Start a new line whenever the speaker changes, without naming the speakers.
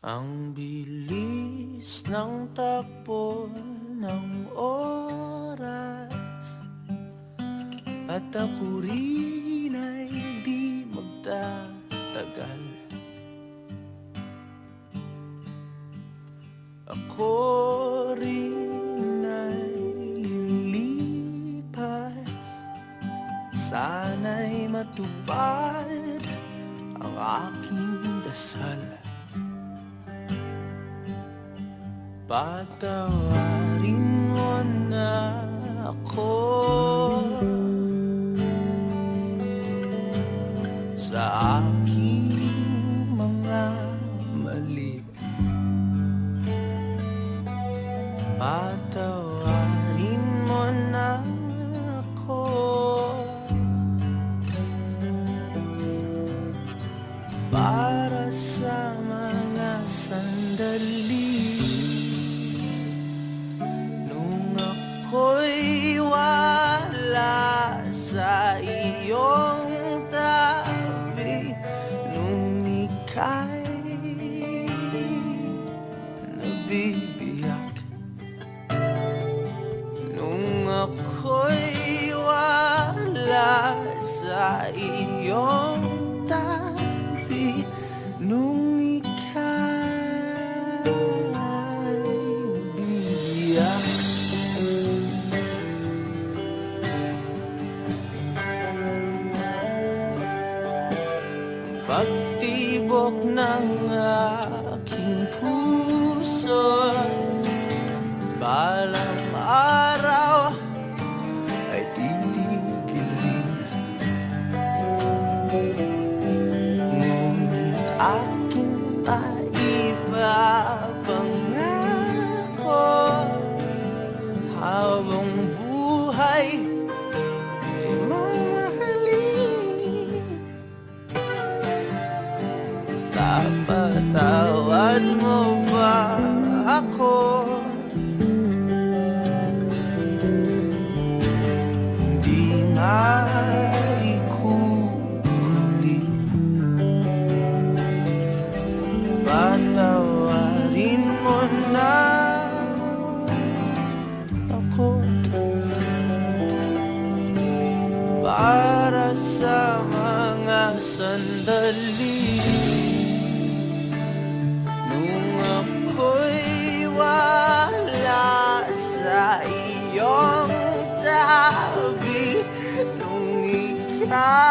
Ang bilis ng takbo ng oras. At ako rin ay di magtatagal. Ako rin ay lilipas. Sana'y matupad ang aking dasal Patawarin ika'y nabibiyak Nung ako'y wala sa iyong tabi Nung ika'y nabibiyak Pagtibok ng aking puso Tapatawad mo ba ako? Hindi na ikukuli. Patawarin mo na ako. Para sa mga sandali iyong tabi Nung ikaw